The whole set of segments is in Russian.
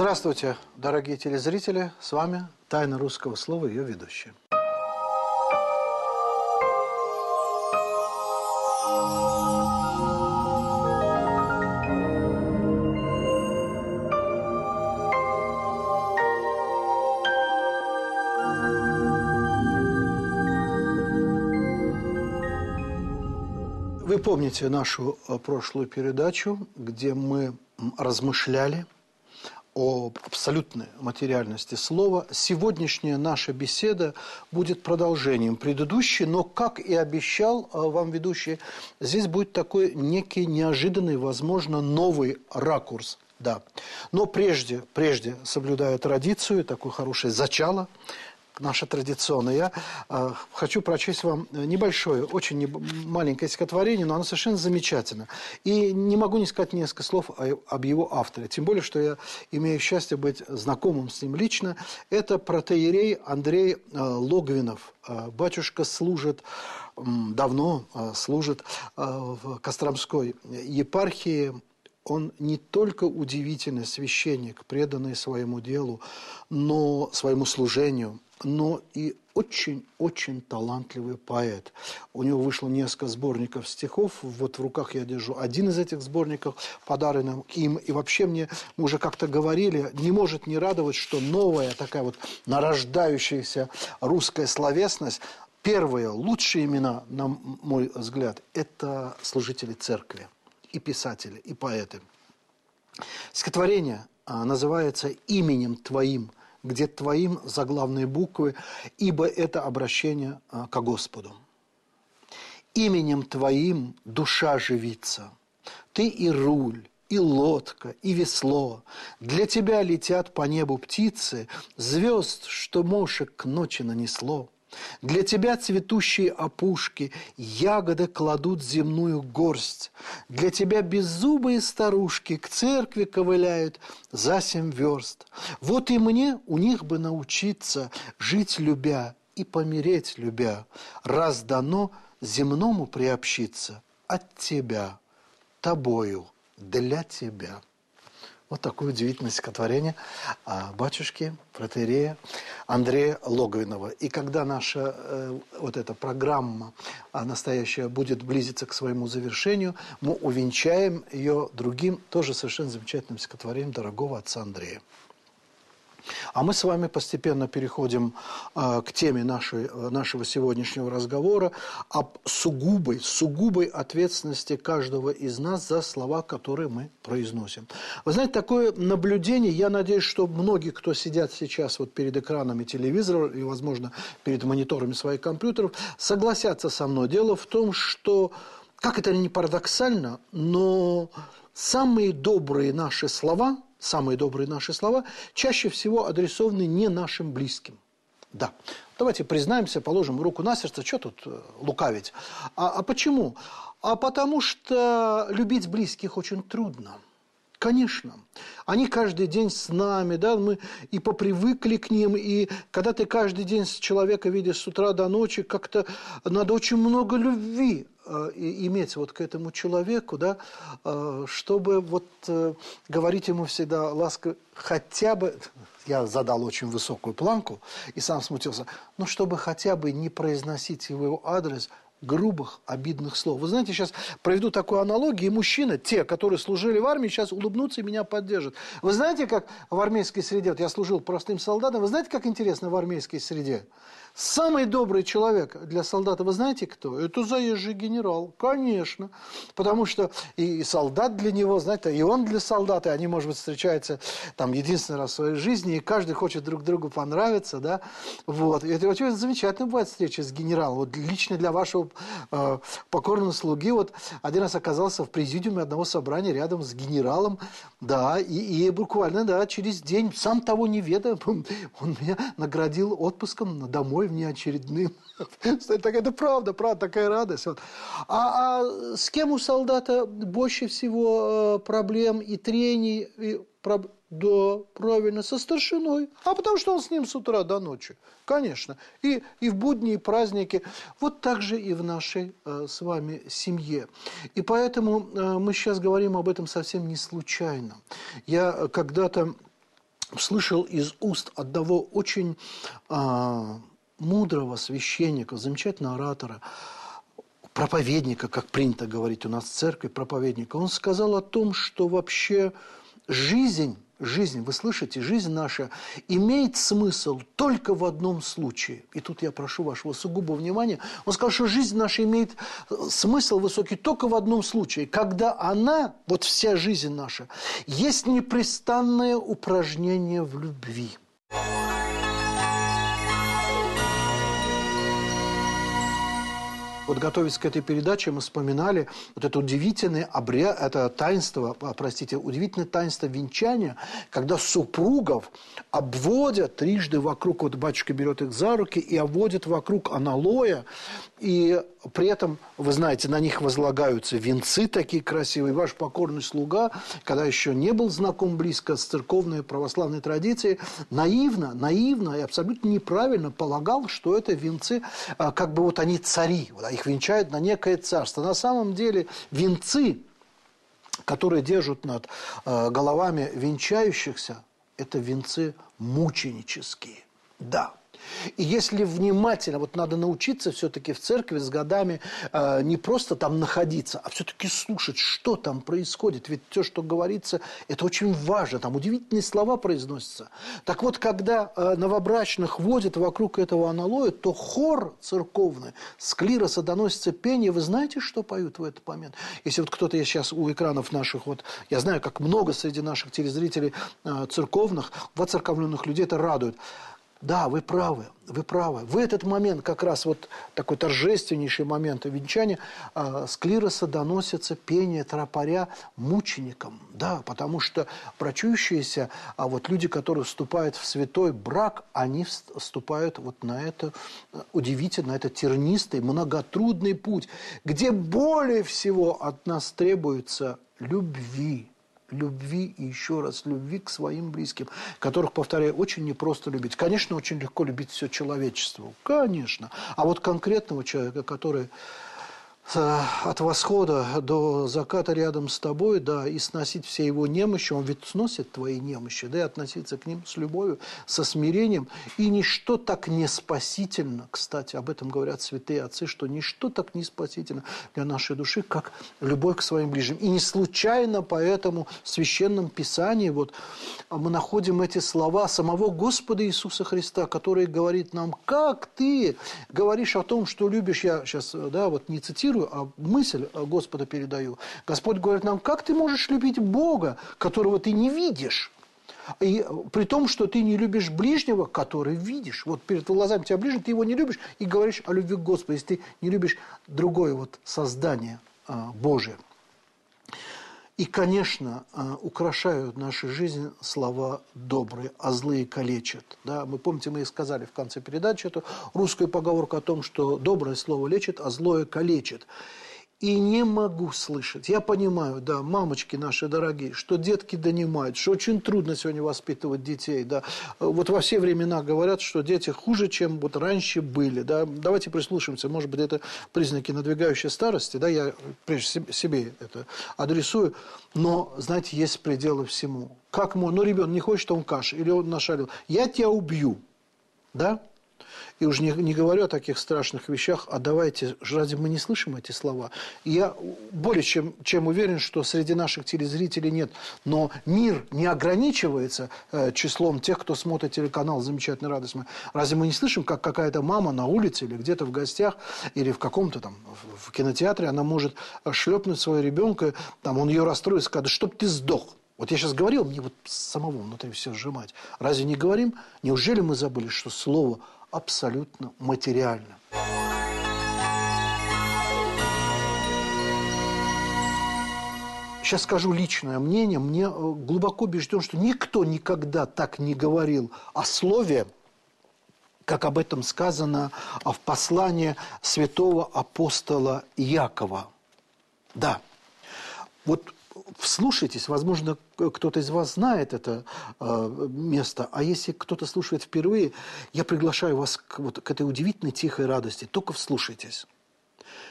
Здравствуйте, дорогие телезрители. С вами «Тайна русского слова» и ее ведущая. Вы помните нашу э, прошлую передачу, где мы размышляли об абсолютной материальности слова. Сегодняшняя наша беседа будет продолжением предыдущей, но, как и обещал э, вам ведущий, здесь будет такой некий неожиданный, возможно, новый ракурс. Да. Но прежде, прежде, соблюдая традицию, такое хорошее зачало, наша традиционная. Я э, хочу прочесть вам небольшое, очень маленькое стихотворение, но оно совершенно замечательно. И не могу не сказать несколько слов об его авторе. Тем более, что я имею счастье быть знакомым с ним лично. Это протеерей Андрей э, Логвинов. Э, батюшка служит давно служит в Костромской епархии он не только удивительный священник, преданный своему делу, но своему служению, но и очень-очень талантливый поэт. У него вышло несколько сборников стихов. Вот в руках я держу один из этих сборников, подаренный им. И вообще мне, мы уже как-то говорили, не может не радовать, что новая такая вот нарождающаяся русская словесность, первые, лучшие имена, на мой взгляд, это служители церкви и писатели, и поэты. Стихотворение а, называется «Именем Твоим», где Твоим заглавные буквы, ибо это обращение а, к Господу. «Именем Твоим душа живится, Ты и руль, и лодка, и весло. Для тебя летят по небу птицы, звезд, что мошек к ночи нанесло. Для тебя цветущие опушки, ягоды кладут земную горсть. Для тебя беззубые старушки к церкви ковыляют за семь верст. Вот и мне у них бы научиться жить любя и помереть любя, раз дано земному приобщиться от тебя, тобою, для тебя. Вот такое удивительное стихотворение батюшки, протерея Андрея Логовинова. И когда наша э, вот эта программа а, настоящая будет близиться к своему завершению, мы увенчаем ее другим, тоже совершенно замечательным стихотворением дорогого отца Андрея. А мы с вами постепенно переходим э, к теме нашей, э, нашего сегодняшнего разговора об сугубой, сугубой ответственности каждого из нас за слова, которые мы произносим. Вы знаете, такое наблюдение, я надеюсь, что многие, кто сидят сейчас вот перед экранами телевизора и, возможно, перед мониторами своих компьютеров, согласятся со мной. Дело в том, что, как это не парадоксально, но самые добрые наши слова – самые добрые наши слова чаще всего адресованы не нашим близким. Да, давайте признаемся, положим руку на сердце, что тут э, лукавить. А, а почему? А потому что любить близких очень трудно. Конечно. Они каждый день с нами, да, мы и попривыкли к ним, и когда ты каждый день с человека видишь с утра до ночи, как-то надо очень много любви э, иметь вот к этому человеку, да, э, чтобы вот э, говорить ему всегда ласково, хотя бы, я задал очень высокую планку и сам смутился, но чтобы хотя бы не произносить его адрес – грубых, обидных слов. Вы знаете, сейчас проведу такую аналогию, и мужчины, те, которые служили в армии, сейчас улыбнутся и меня поддержат. Вы знаете, как в армейской среде, вот я служил простым солдатом, вы знаете, как интересно в армейской среде? Самый добрый человек для солдата, вы знаете кто? Это заезжий генерал, конечно. Потому что и солдат для него, знаете, и он для солдата, они, может быть, встречаются там единственный раз в своей жизни, и каждый хочет друг другу понравиться, да. Вот. И это очень замечательно бывает встреча с генералом. Вот лично для вашего э, покорного слуги, вот один раз оказался в президиуме одного собрания рядом с генералом, да, и, и буквально, да, через день, сам того не ведая, он меня наградил отпуском домой внеочередным. Это правда, правда, такая радость. Вот. А, а с кем у солдата больше всего э, проблем и трений? И, да, правильно, со старшиной. А потому что он с ним с утра до ночи. Конечно. И, и в будни, и праздники. Вот так же и в нашей э, с вами семье. И поэтому э, мы сейчас говорим об этом совсем не случайно. Я когда-то слышал из уст одного очень а, мудрого священника, замечательного оратора, проповедника, как принято говорить у нас в церкви, проповедника. Он сказал о том, что вообще жизнь жизнь, вы слышите, жизнь наша имеет смысл только в одном случае. И тут я прошу вашего сугубого внимания. Он сказал, что жизнь наша имеет э, смысл высокий только в одном случае, когда она, вот вся жизнь наша, есть непрестанное упражнение в любви. Вот готовясь к этой передаче, мы вспоминали вот это удивительное обряд, это таинство, а, простите, удивительное таинство венчания, когда супругов обводят трижды вокруг, вот батюшка берет их за руки и обводит вокруг аналоя, и при этом, вы знаете, на них возлагаются венцы такие красивые. Ваш покорный слуга, когда еще не был знаком близко с церковной православной традицией, наивно, наивно и абсолютно неправильно полагал, что это венцы, а, как бы вот они цари, их венчают на некое царство. На самом деле венцы, которые держат над а, головами венчающихся, это венцы мученические. Да, и если внимательно, вот надо научиться все-таки в церкви с годами э, не просто там находиться, а все-таки слушать, что там происходит. Ведь все, что говорится, это очень важно. Там удивительные слова произносятся. Так вот, когда э, новобрачных водят вокруг этого аналоя, то хор церковный с клироса доносится пение. Вы знаете, что поют в этот момент? Если вот кто-то есть сейчас у экранов наших, вот я знаю, как много среди наших телезрителей э, церковных, воцерковленных людей это радует. Да, вы правы, вы правы. В этот момент, как раз вот такой торжественнейший момент венчания, э, с клироса доносится пение тропаря мученикам. Да, потому что брачующиеся, а вот люди, которые вступают в святой брак, они вступают вот на это э, удивительно, на это тернистый, многотрудный путь, где более всего от нас требуется любви любви и еще раз любви к своим близким, которых, повторяю, очень непросто любить. Конечно, очень легко любить все человечество, конечно. А вот конкретного человека, который от восхода до заката рядом с тобой, да, и сносить все его немощи, он ведь сносит твои немощи, да, и относиться к ним с любовью, со смирением. И ничто так не спасительно, кстати, об этом говорят святые отцы, что ничто так не спасительно для нашей души, как любовь к своим ближним. И не случайно поэтому в Священном Писании вот мы находим эти слова самого Господа Иисуса Христа, который говорит нам, как ты говоришь о том, что любишь, я сейчас, да, вот не цитирую, цитирую, а мысль Господа передаю. Господь говорит нам, как ты можешь любить Бога, которого ты не видишь? И при том, что ты не любишь ближнего, который видишь. Вот перед глазами тебя ближний, ты его не любишь и говоришь о любви к Господу, если ты не любишь другое вот создание а, Божие. И, конечно, а, украшают нашу жизнь слова добрые, а злые калечат. Да, мы помните, мы и сказали в конце передачи эту русскую поговорку о том, что доброе слово лечит, а злое калечит и не могу слышать. Я понимаю, да, мамочки наши дорогие, что детки донимают, что очень трудно сегодня воспитывать детей, да. Вот во все времена говорят, что дети хуже, чем вот раньше были, да. Давайте прислушаемся, может быть, это признаки надвигающей старости, да, я прежде себе это адресую, но, знаете, есть пределы всему. Как ему, ну, ребенок не хочет, он каши, или он нашарил, я тебя убью, да, и уже не, не говорю о таких страшных вещах, а давайте, разве мы не слышим эти слова? я более чем, чем уверен, что среди наших телезрителей нет. Но мир не ограничивается э, числом тех, кто смотрит телеканал «Замечательная радость». Разве мы не слышим, как какая-то мама на улице или где-то в гостях, или в каком-то там в кинотеатре, она может шлепнуть своего ребенка, там, он ее расстроит и да чтоб ты сдох. Вот я сейчас говорил, мне вот самого внутри все сжимать. Разве не говорим? Неужели мы забыли, что слово абсолютно материально. Сейчас скажу личное мнение. Мне э, глубоко убежден, что никто никогда так не говорил о слове, как об этом сказано в послании святого апостола Якова. Да, вот вслушайтесь, возможно, кто-то из вас знает это э, место, а если кто-то слушает впервые, я приглашаю вас к, вот, к этой удивительной тихой радости. Только вслушайтесь.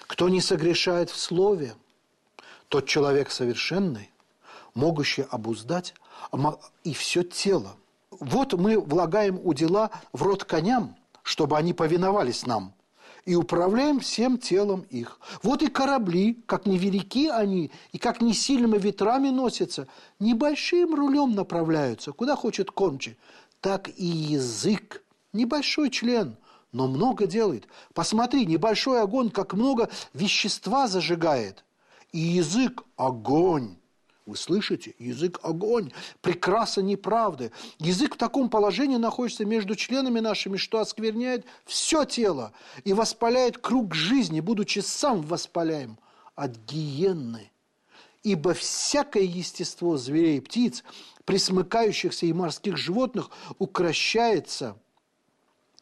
Кто не согрешает в слове, тот человек совершенный, могущий обуздать и все тело Вот мы влагаем у дела в рот коням, чтобы они повиновались нам, и управляем всем телом их. Вот и корабли, как невелики они, и как не сильными ветрами носятся, небольшим рулем направляются, куда хочет кончи, так и язык, небольшой член, но много делает. Посмотри, небольшой огонь, как много вещества зажигает. И язык – огонь. Вы слышите? Язык – огонь, прекраса неправды. Язык в таком положении находится между членами нашими, что оскверняет все тело и воспаляет круг жизни, будучи сам воспаляем от гиенны. Ибо всякое естество зверей и птиц, присмыкающихся и морских животных, укращается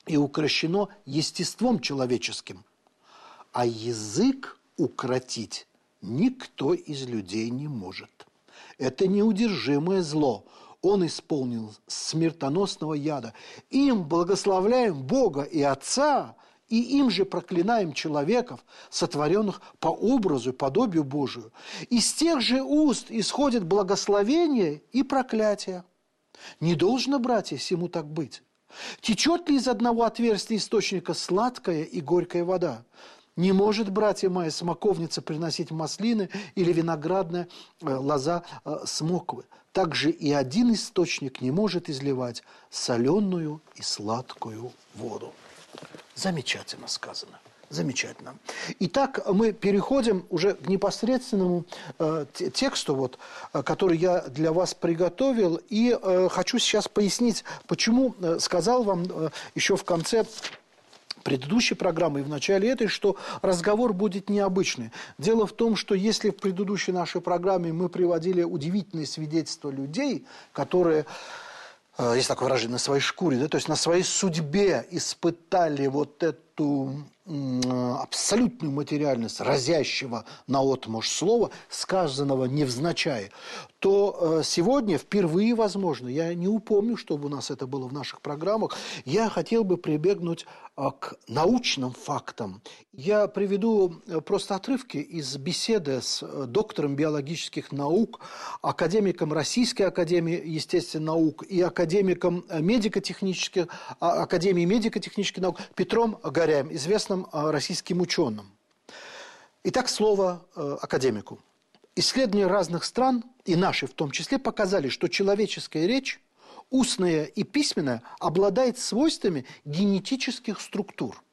и укращено естеством человеческим. А язык укротить никто из людей не может. Это неудержимое зло. Он исполнил смертоносного яда. Им благословляем Бога и Отца, и им же проклинаем человеков, сотворенных по образу и подобию Божию. Из тех же уст исходит благословение и проклятие. Не должно, братья, всему так быть. Течет ли из одного отверстия источника сладкая и горькая вода? Не может, братья мои, смоковница приносить маслины или виноградная э, лоза э, смоквы. Также и один источник не может изливать соленую и сладкую воду. Замечательно сказано. Замечательно. Итак, мы переходим уже к непосредственному э, тексту, вот, э, который я для вас приготовил. И э, хочу сейчас пояснить, почему э, сказал вам э, еще в конце предыдущей программы и в начале этой, что разговор будет необычный. Дело в том, что если в предыдущей нашей программе мы приводили удивительные свидетельства людей, которые э, есть такое выражение, на своей шкуре, да, то есть на своей судьбе испытали вот эту абсолютную материальность разящего на отмуж слова, сказанного невзначай, то э, сегодня впервые, возможно, я не упомню, чтобы у нас это было в наших программах, я хотел бы прибегнуть а, к научным фактам. Я приведу э, просто отрывки из беседы с э, доктором биологических наук, академиком Российской академии естественных наук и академиком медико-технических, а, Академии медико-технических наук Петром Горяем, известным а, российским ученым. Итак, слово э, академику. Исследования разных стран, и наши в том числе, показали, что человеческая речь устная и письменная обладает свойствами генетических структур.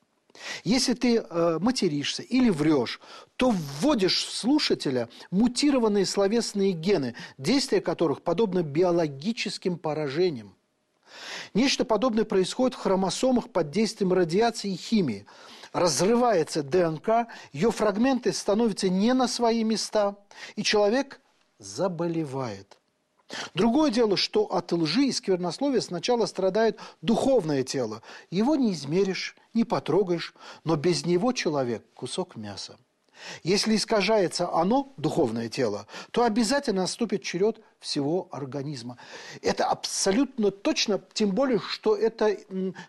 Если ты э, материшься или врешь, то вводишь в слушателя мутированные словесные гены, действия которых подобно биологическим поражениям. Нечто подобное происходит в хромосомах под действием радиации и химии. Разрывается ДНК, ее фрагменты становятся не на свои места, и человек заболевает – Другое дело, что от лжи и сквернословия сначала страдает духовное тело. Его не измеришь, не потрогаешь, но без него человек – кусок мяса. Если искажается оно, духовное тело, то обязательно наступит черед всего организма. Это абсолютно точно, тем более, что это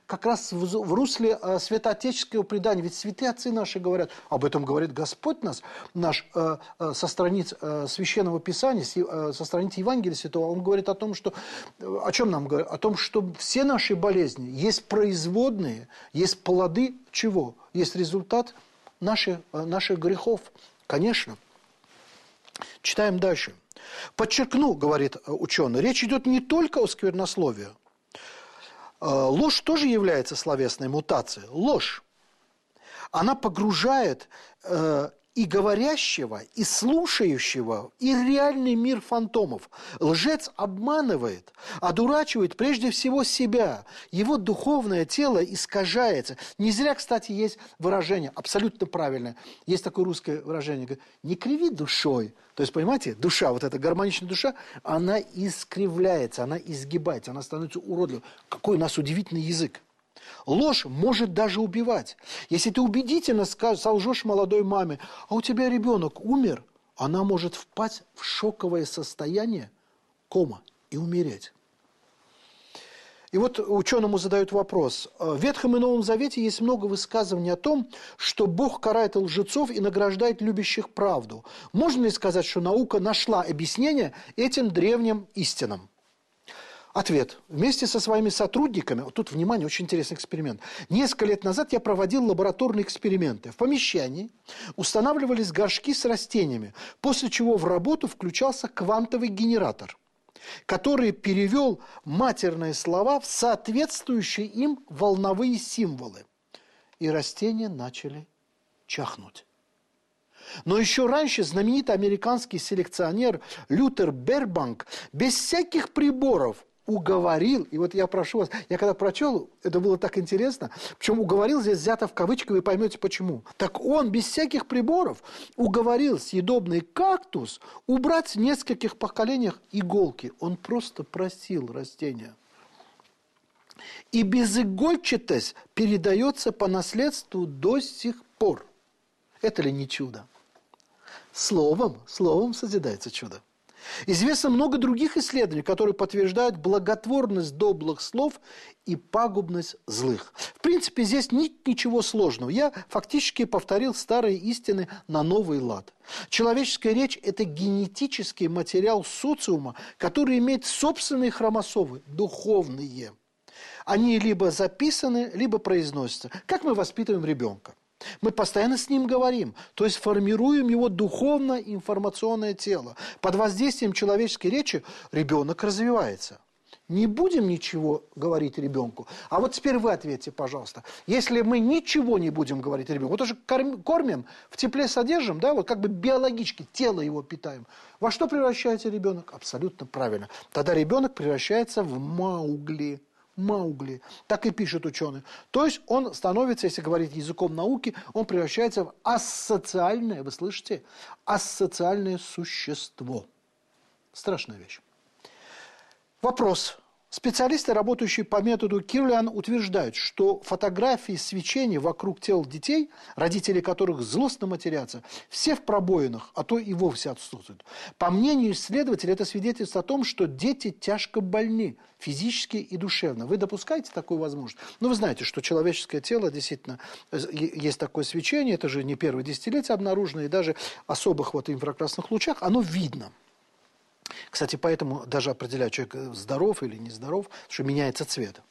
как раз в русле а, святоотеческого предания. Ведь святые отцы наши говорят, об этом говорит Господь нас, наш а, а, со страниц Священного Писания, со страниц Евангелия Святого, он говорит о том, что, о чем нам говорит? О том, что все наши болезни есть производные, есть плоды чего? Есть результат – наших, э, наших грехов. Конечно. Читаем дальше. Подчеркну, говорит э, ученый, речь идет не только о сквернословии. Э, ложь тоже является словесной мутацией. Ложь. Она погружает и говорящего, и слушающего, и реальный мир фантомов. Лжец обманывает, одурачивает прежде всего себя. Его духовное тело искажается. Не зря, кстати, есть выражение, абсолютно правильное. Есть такое русское выражение, не криви душой. То есть, понимаете, душа, вот эта гармоничная душа, она искривляется, она изгибается, она становится уродливой. Какой у нас удивительный язык. Ложь может даже убивать. Если ты убедительно солжешь молодой маме, а у тебя ребенок умер, она может впасть в шоковое состояние, кома, и умереть. И вот ученому задают вопрос. В Ветхом и Новом Завете есть много высказываний о том, что Бог карает лжецов и награждает любящих правду. Можно ли сказать, что наука нашла объяснение этим древним истинам? Ответ. Вместе со своими сотрудниками, вот тут, внимание, очень интересный эксперимент. Несколько лет назад я проводил лабораторные эксперименты. В помещении устанавливались горшки с растениями, после чего в работу включался квантовый генератор, который перевел матерные слова в соответствующие им волновые символы. И растения начали чахнуть. Но еще раньше знаменитый американский селекционер Лютер Бербанк без всяких приборов уговорил, и вот я прошу вас, я когда прочел, это было так интересно, причем уговорил здесь взято в кавычках, вы поймете почему. Так он без всяких приборов уговорил съедобный кактус убрать в нескольких поколениях иголки. Он просто просил растения. И безигольчатость передается по наследству до сих пор. Это ли не чудо? Словом, словом созидается чудо. Известно много других исследований, которые подтверждают благотворность добрых слов и пагубность злых. В принципе, здесь нет ничего сложного. Я фактически повторил старые истины на новый лад. Человеческая речь – это генетический материал социума, который имеет собственные хромосомы, духовные. Они либо записаны, либо произносятся. Как мы воспитываем ребенка? Мы постоянно с ним говорим, то есть формируем его духовно-информационное тело. Под воздействием человеческой речи ребенок развивается. Не будем ничего говорить ребенку. А вот теперь вы ответьте, пожалуйста. Если мы ничего не будем говорить ребенку, вот уже кормим, в тепле содержим, да, вот как бы биологически тело его питаем. Во что превращается ребенок? Абсолютно правильно. Тогда ребенок превращается в маугли. Маугли. Так и пишут ученые. То есть он становится, если говорить языком науки, он превращается в асоциальное, вы слышите, асоциальное существо. Страшная вещь. Вопрос. Специалисты, работающие по методу Кирлиан, утверждают, что фотографии свечения вокруг тел детей, родители которых злостно матерятся, все в пробоинах, а то и вовсе отсутствуют. По мнению исследователей, это свидетельство о том, что дети тяжко больны физически и душевно. Вы допускаете такую возможность? Ну, вы знаете, что человеческое тело действительно э, есть такое свечение, это же не первое десятилетие обнаружено, и даже особых вот инфракрасных лучах оно видно. Кстати, поэтому даже определяют, человек э, здоров или нездоров, что меняется цвет.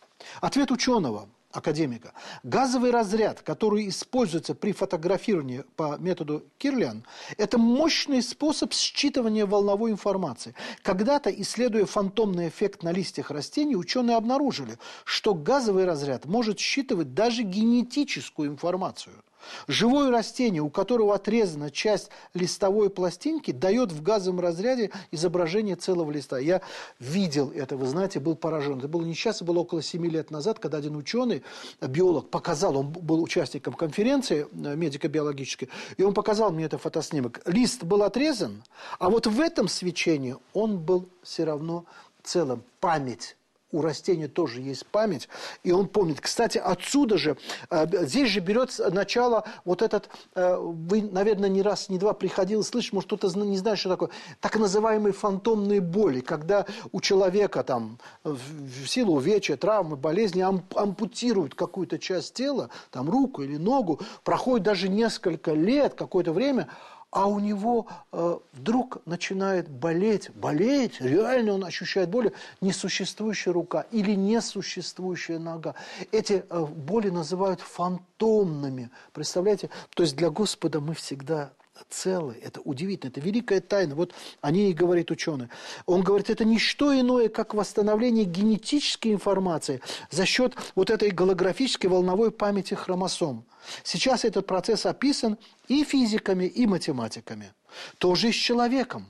Ответ ученого, академика. Газовый разряд, который используется при фотографировании по методу Кирлиан, это мощный способ считывания волновой информации. Когда-то, исследуя фантомный эффект на листьях растений, ученые обнаружили, что газовый разряд может считывать даже генетическую информацию – Живое растение, у которого отрезана часть листовой пластинки, дает в газовом разряде изображение целого листа. Я видел это, вы знаете, был поражен. Это было несчастье, было около 7 лет назад, когда один ученый, биолог, показал, он был участником конференции э, медико-биологической, и он показал мне этот фотоснимок. Лист был отрезан, а вот в этом свечении он был все равно целым. Память у растения тоже есть память, и он помнит. Кстати, отсюда же, э, здесь же берет начало вот этот, э, вы, наверное, не раз, не два приходил слышать, может, кто-то не знает, что такое, так называемые фантомные боли, когда у человека там в силу увечья, травмы, болезни ампутируют какую-то часть тела, там руку или ногу, проходит даже несколько лет, какое-то время, а у него э, вдруг начинает болеть, болеть, реально он ощущает боль, несуществующая рука или несуществующая нога. Эти э, боли называют фантомными, представляете? То есть для Господа мы всегда целый. Это удивительно, это великая тайна. Вот о ней говорит ученый. Он говорит, это не что иное, как восстановление генетической информации за счет вот этой голографической волновой памяти хромосом. Сейчас этот процесс описан и физиками, и математиками. Тоже и с человеком.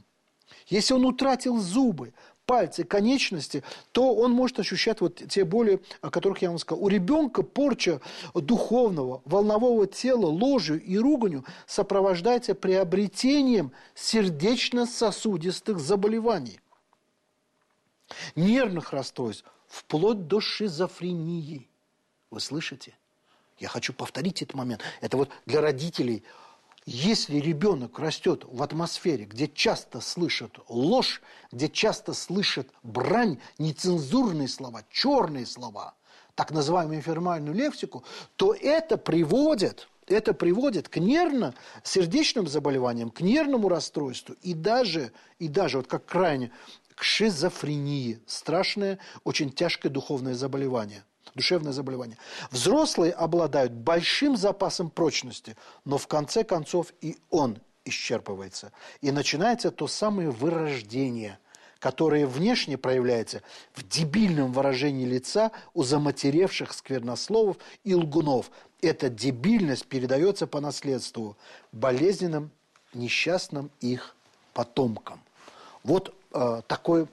Если он утратил зубы, пальцы, конечности, то он может ощущать вот те боли, о которых я вам сказал. У ребенка порча духовного, волнового тела, ложью и руганью сопровождается приобретением сердечно-сосудистых заболеваний, нервных расстройств, вплоть до шизофрении. Вы слышите? Я хочу повторить этот момент. Это вот для родителей – если ребенок растет в атмосфере, где часто слышат ложь, где часто слышат брань, нецензурные слова, черные слова, так называемую информальную лексику, то это приводит, это приводит к нервно-сердечным заболеваниям, к нервному расстройству и даже, и даже вот как крайне к шизофрении. Страшное, очень тяжкое духовное заболевание душевное заболевание. Взрослые обладают большим запасом прочности, но в конце концов и он исчерпывается. И начинается то самое вырождение, которое внешне проявляется в дебильном выражении лица у заматеревших сквернословов и лгунов. Эта дебильность передается по наследству болезненным, несчастным их потомкам. Вот такой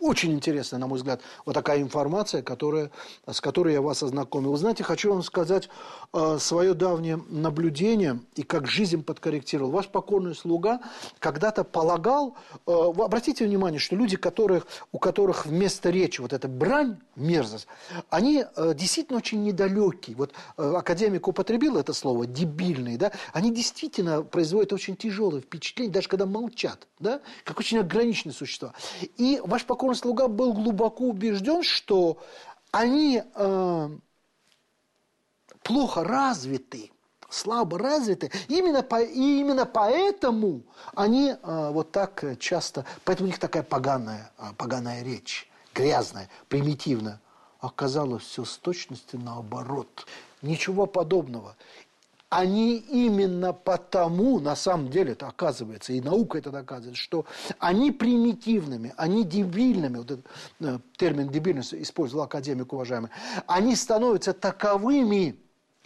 очень интересная, на мой взгляд, вот такая информация, которая, с которой я вас ознакомил. Вы знаете, хочу вам сказать э, свое давнее наблюдение и как жизнь подкорректировал. Ваш покорный слуга когда-то полагал, э, обратите внимание, что люди, которых, у которых вместо речи вот эта брань, мерзость, они э, действительно очень недалекие. Вот э, академик употребил это слово, дебильные, да, они действительно производят очень тяжелое впечатление, даже когда молчат, да, как очень ограниченные существа. И ваш Покорный слуга был глубоко убежден, что они э, плохо развиты, слабо развиты. Именно, по, и именно поэтому они э, вот так часто, поэтому у них такая поганая, э, поганая речь, грязная, примитивная. Оказалось все с точностью наоборот. Ничего подобного они именно потому, на самом деле это оказывается, и наука это доказывает, что они примитивными, они дебильными, вот этот э, термин дебильность использовал академик уважаемый, они становятся таковыми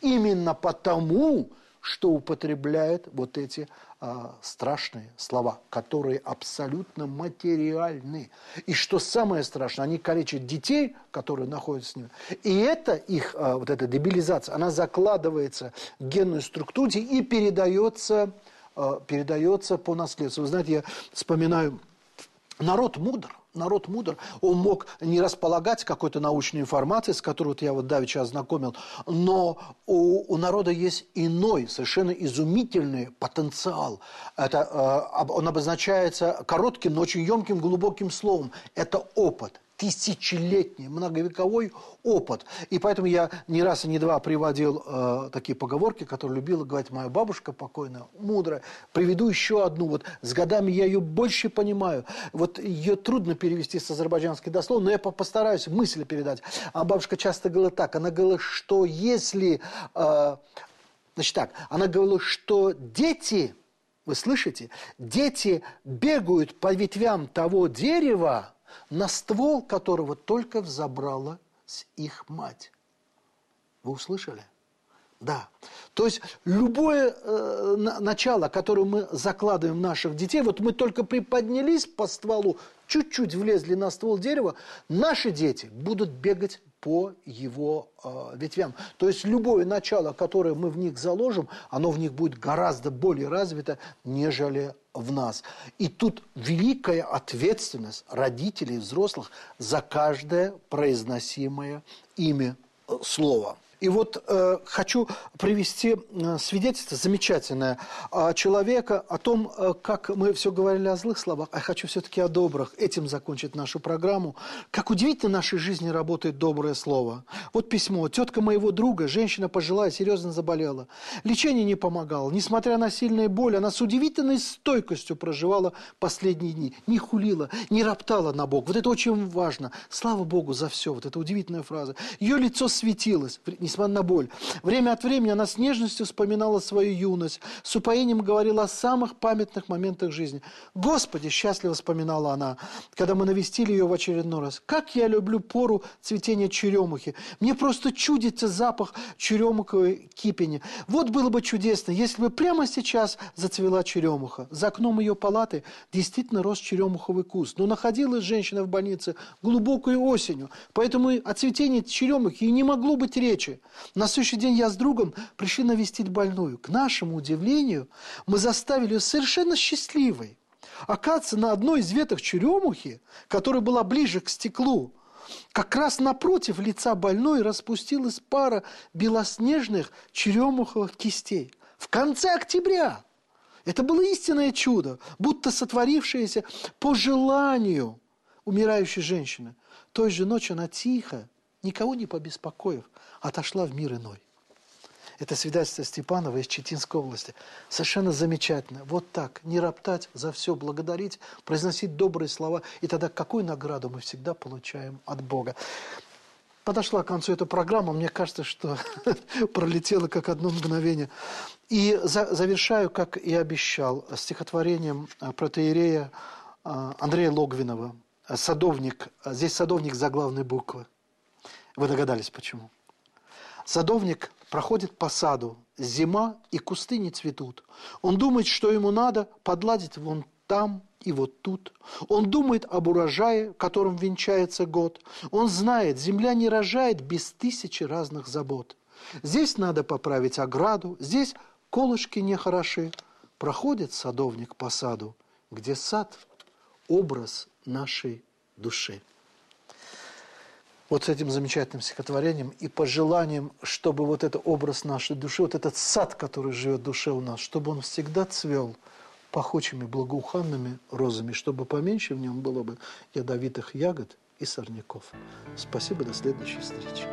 именно потому, что употребляет вот эти а, страшные слова, которые абсолютно материальны. И что самое страшное, они калечат детей, которые находятся с ними. И это их, а, вот эта дебилизация, она закладывается в генную структуру и передается, а, передается по наследству. Вы знаете, я вспоминаю, народ мудр народ мудр, он мог не располагать какой-то научной информацией, с которой вот я вот давеча ознакомил, но у, у народа есть иной, совершенно изумительный потенциал. Это, э, он обозначается коротким, но очень емким, глубоким словом. Это опыт тысячелетний, многовековой опыт. И поэтому я не раз и не два приводил э, такие поговорки, которые любила говорить моя бабушка покойная, мудрая. Приведу еще одну. Вот с годами я ее больше понимаю. Вот ее трудно перевести с азербайджанской дословно, но я постараюсь мысли передать. А бабушка часто говорила так. Она говорила, что если... Э, значит так, она говорила, что дети... Вы слышите? Дети бегают по ветвям того дерева, на ствол которого только взобрала их мать. Вы услышали? Да. То есть любое э, начало, которое мы закладываем в наших детей, вот мы только приподнялись по стволу, чуть-чуть влезли на ствол дерева, наши дети будут бегать по его э, ветвям. То есть любое начало, которое мы в них заложим, оно в них будет гораздо более развито, нежели в нас. И тут великая ответственность родителей, взрослых за каждое произносимое имя э, слово. И вот э, хочу привести э, свидетельство замечательное человека о том, э, как мы все говорили о злых словах, а я хочу все-таки о добрых. Этим закончить нашу программу. Как удивительно в нашей жизни работает доброе слово. Вот письмо. Тетка моего друга, женщина пожилая, серьезно заболела. Лечение не помогало. Несмотря на сильные боли, она с удивительной стойкостью проживала последние дни. Не хулила, не роптала на Бог. Вот это очень важно. Слава Богу за все. Вот это удивительная фраза. Ее лицо светилось, несмотря на боль. Время от времени она с нежностью вспоминала свою юность, с упоением говорила о самых памятных моментах жизни. «Господи!» – счастливо вспоминала она, когда мы навестили ее в очередной раз. «Как я люблю пору цветения черемухи! Мне просто чудится запах черемуховой кипени. Вот было бы чудесно, если бы прямо сейчас зацвела черемуха. За окном ее палаты действительно рос черемуховый куст. Но находилась женщина в больнице глубокой осенью, поэтому о цветении черемухи и не могло быть речи. На следующий день я с другом пришли навестить больную. К нашему удивлению, мы заставили ее совершенно счастливой. Оказывается, на одной из веток черемухи, которая была ближе к стеклу, как раз напротив лица больной распустилась пара белоснежных черемуховых кистей. В конце октября. Это было истинное чудо, будто сотворившееся по желанию умирающей женщины. Той же ночью она тихо, никого не побеспокоив, отошла в мир иной. Это свидетельство Степанова из Читинской области. Совершенно замечательно. Вот так, не роптать, за все благодарить, произносить добрые слова. И тогда какую награду мы всегда получаем от Бога. Подошла к концу эта программа, мне кажется, что пролетело как одно мгновение. И за, завершаю, как и обещал, стихотворением э, протеерея э, Андрея Логвинова «Садовник». Здесь садовник за главной буквы. Вы догадались, почему? Садовник проходит по саду, зима и кусты не цветут. Он думает, что ему надо подладить вон там и вот тут. Он думает об урожае, которым венчается год. Он знает, земля не рожает без тысячи разных забот. Здесь надо поправить ограду, здесь колышки нехороши. Проходит садовник по саду, где сад – образ нашей души. Вот с этим замечательным стихотворением и пожеланием, чтобы вот этот образ нашей души, вот этот сад, который живет в душе у нас, чтобы он всегда цвел – пахучими благоуханными розами, чтобы поменьше в нем было бы ядовитых ягод и сорняков. Спасибо, до следующей встречи.